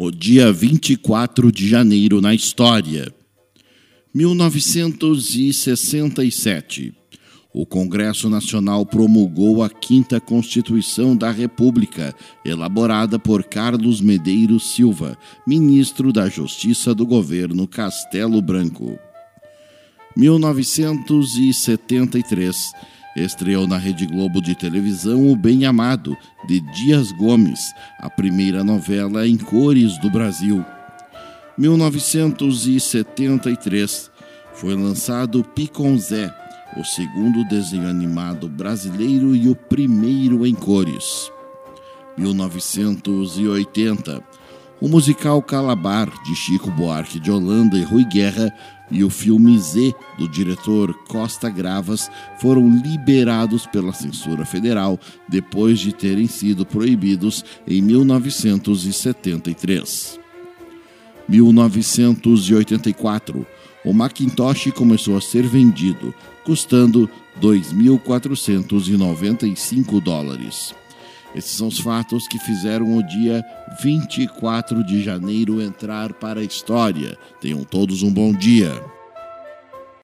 O dia 24 de janeiro na história. 1967. O Congresso Nacional promulgou a Quinta Constituição da República, elaborada por Carlos Medeiros Silva, ministro da Justiça do governo Castelo Branco. 1973 estreou na Rede Globo de televisão O Bem Amado, de Dias Gomes, a primeira novela em cores do Brasil. 1973 foi lançado Piconzé, o segundo desenho animado brasileiro e o primeiro em cores. 1980 o musical Calabar, de Chico Buarque de Holanda e Rui Guerra, e o filme Z, do diretor Costa Gravas, foram liberados pela censura federal depois de terem sido proibidos em 1973. 1984 o Macintosh começou a ser vendido, custando 2.495 dólares. Esses são os fatos que fizeram o dia 24 de janeiro entrar para a história. Tenham todos um bom dia.